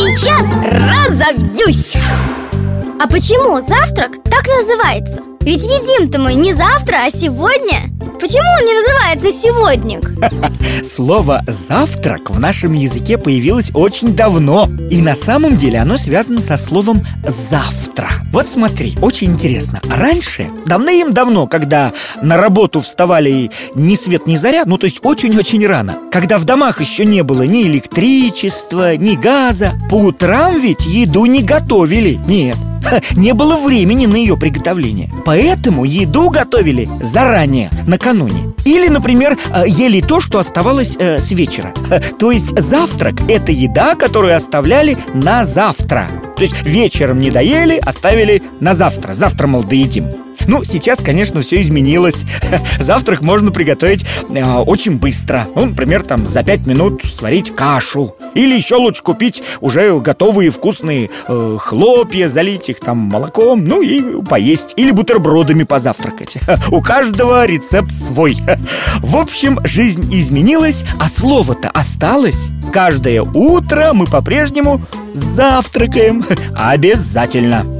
Сейчас разобьюсь! А почему завтрак так называется? Ведь едим-то мы не завтра, а сегодня. Почему он не называется сегодник? Слово «завтрак» в нашем языке появилось очень давно И на самом деле оно связано со словом «завтра» Вот смотри, очень интересно. Раньше, давным-давно, когда на работу вставали ни свет, ни заря Ну, то есть очень-очень рано Когда в домах еще не было ни электричества, ни газа По утрам ведь еду не готовили. Нет, не было времени на ее приготовление. Поэтому еду готовили заранее, накануне. Или, например, э, ели то, что оставалось э, с вечера. То есть завтрак – это еда, которую оставляли на завтра. То есть вечером не доели, оставили на завтра. Завтра, мол, доедим ну, сейчас, конечно, все изменилось. Завтрак можно приготовить э, очень быстро. Ну, например, там за пять минут сварить кашу. Или еще лучше купить уже готовые вкусные э, хлопья Залить их там молоком, ну и поесть. Или бутербродами позавтракать. У каждого рецепт свой. В общем, жизнь изменилась, а слово-то осталось. Каждое утро мы по-прежнему завтракаем. Обязательно